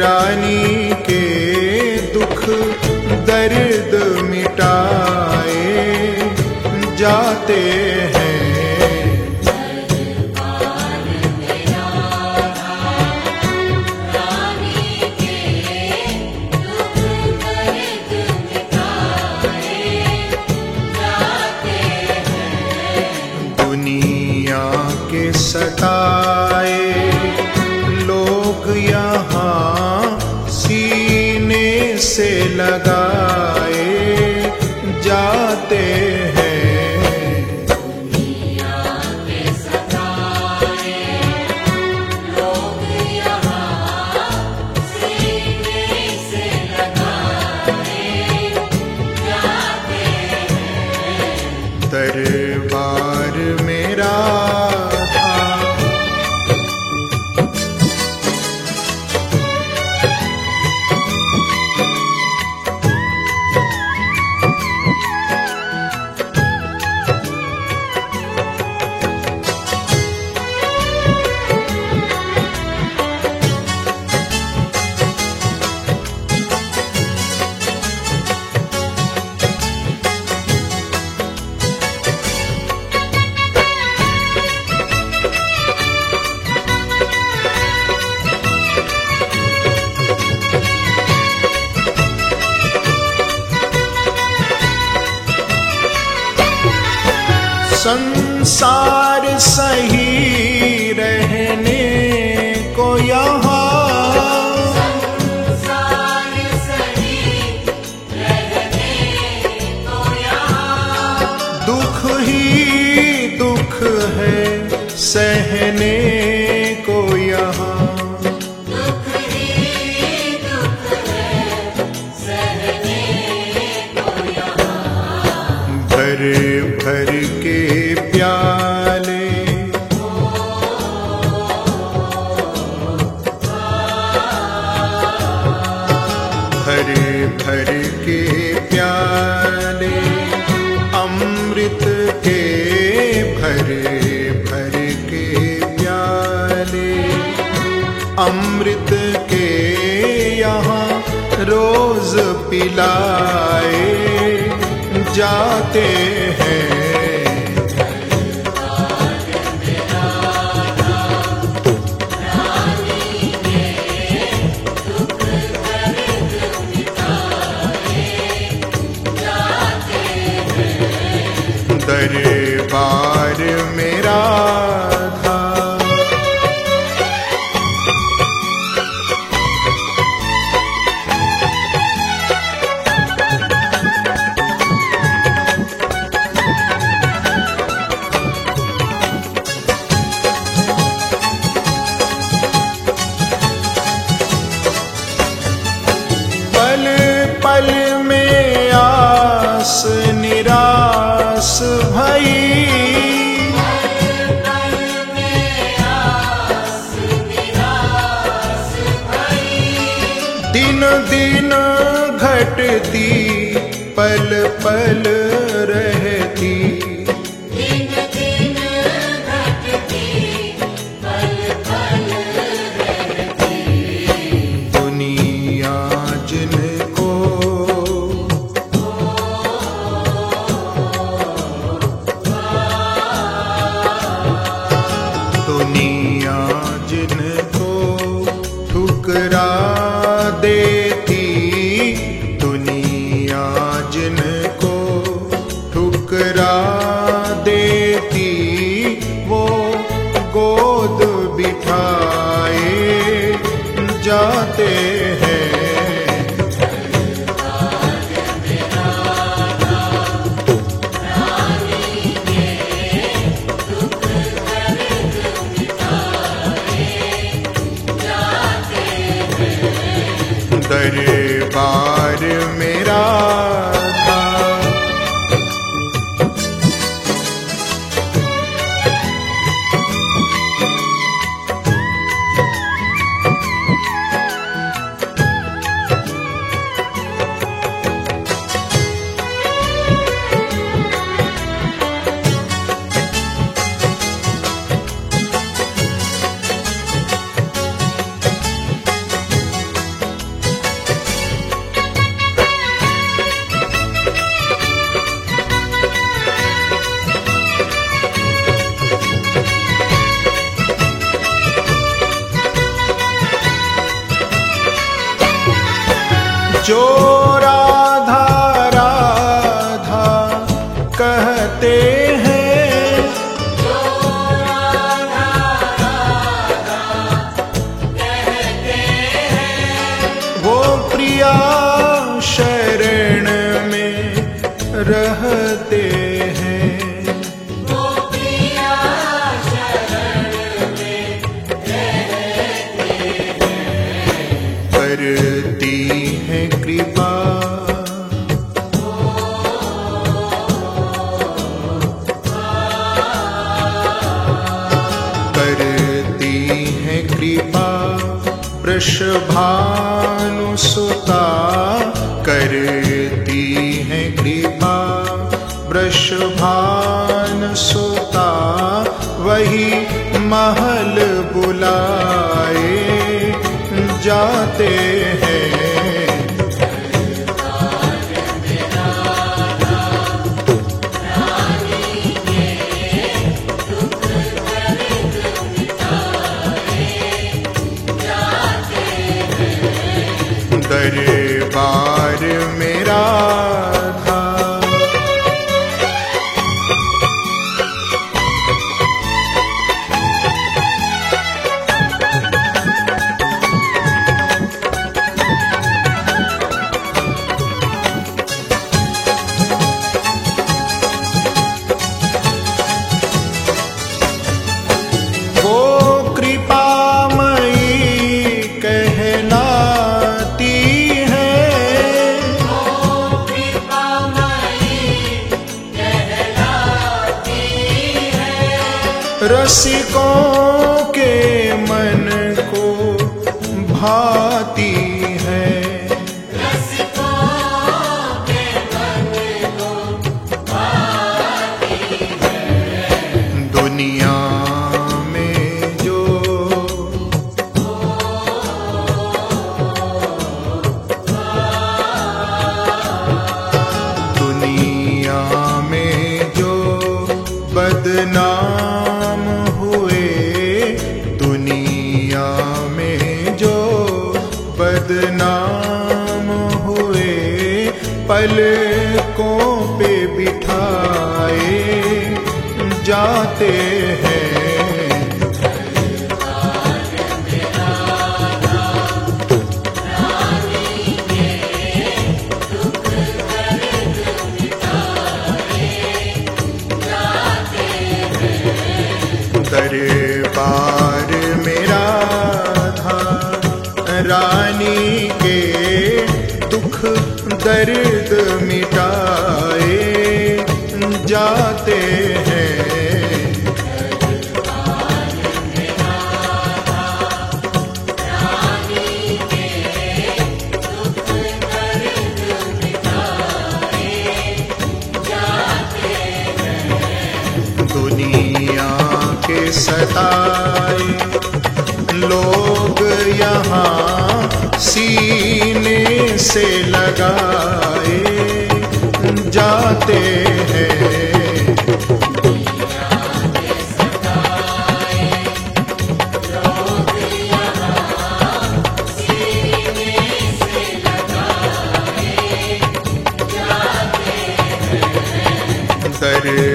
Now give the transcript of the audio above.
रानी के दुख दर्द मिटाए जाते हैं। दुनिया के सताए संसार सही रहने को यहाँ। दुख ही दुख है सहने को यहाँ। भर भर के प्याले, अमृत के भरे भर के प्याले, अमृत के यहाँ रोज पिलाए जाते हैं। निराश भई। दिन दिन घटती पल पल बिठाए जाते हैं। दरबार जो राधा राधा कहते हैं। वो प्रिया शरण में रहते वृषभानुसुता वही महल बुलाए। जाते રસિકો बदनाम हुए पलकों पे बिठाए जाते हैं। दर्द लोग यहाँ सीने से लगाए जाते हैं। दरबार